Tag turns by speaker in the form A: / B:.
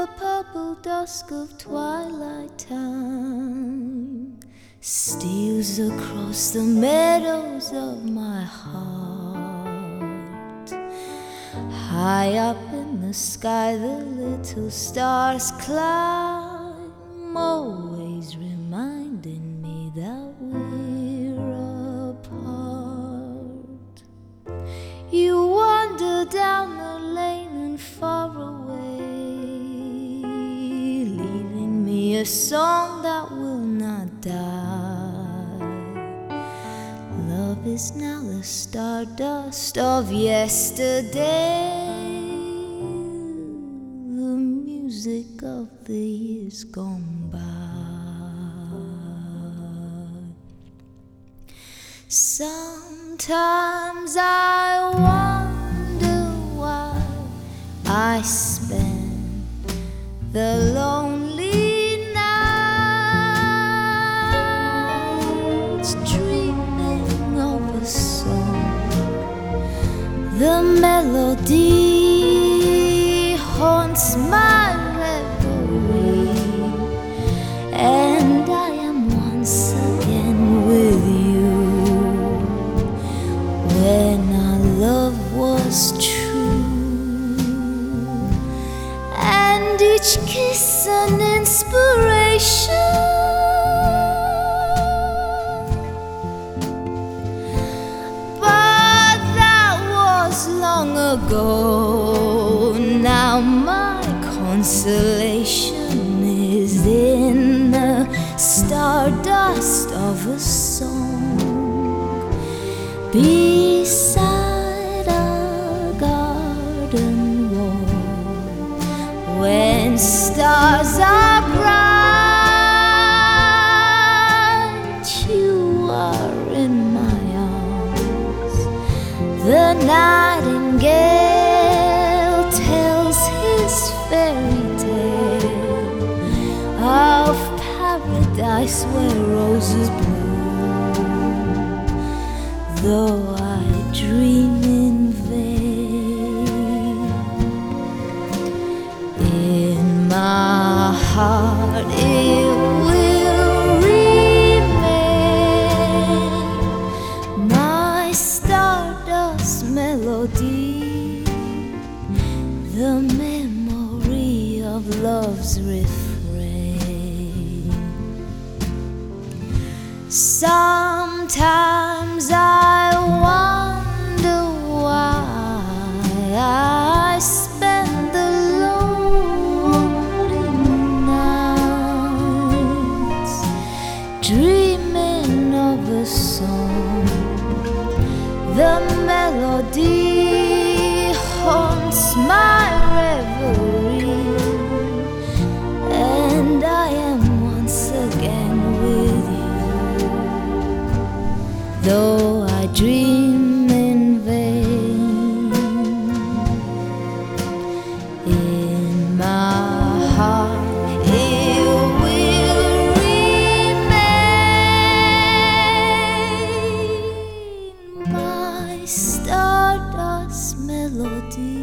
A: the purple dusk of twilight time steals across the meadows of my heart. High up in the sky, the little stars climb, always reminding a song that will not die. Love is now the stardust of yesterday, the music of the years gone by. Sometimes I wonder why I spend the lonely melody haunts my reverie, and I am once again with you when our love was true, and each kiss an inspiration. Stardust of a song. Beside paradise where roses bloom though I dream in vain. In my heart, it will remain my stardust melody, the memory of love's refrain. Sometimes I wonder why I spend the lonely nights dreaming of a song. The though I dream in vain. In my heart, will remain my stardust melody.